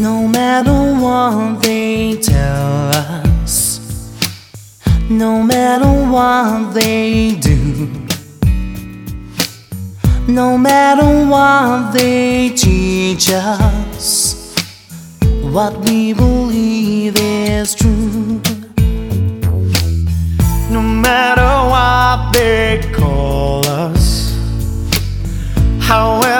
No matter what they tell us, no matter what they do, no matter what they teach us, what we believe is true. No matter what they call us, however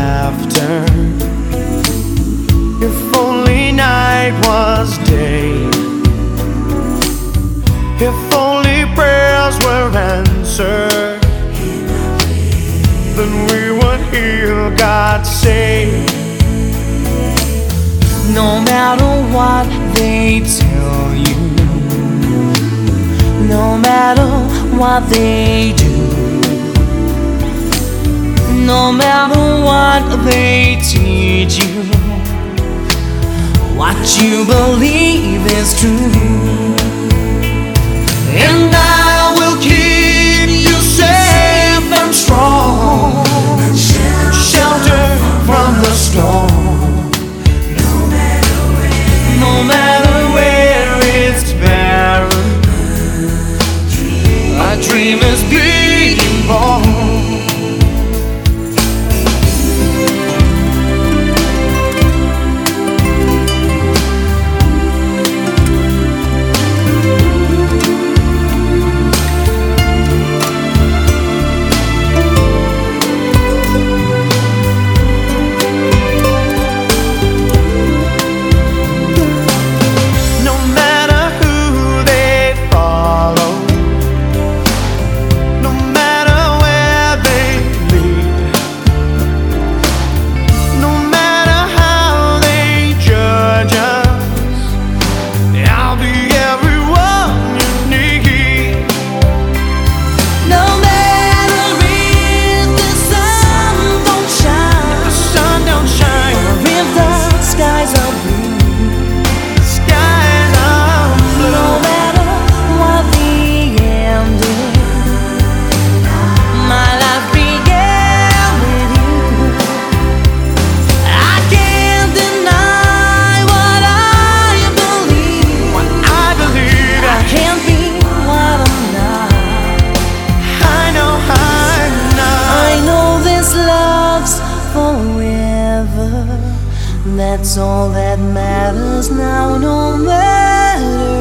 Only prayers were answered. Then we would hear God say. No matter what they tell you, no matter what they do, no matter what they teach you, what you believe is true. That's all that matters now, no matter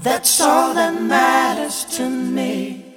That's all that matters to me.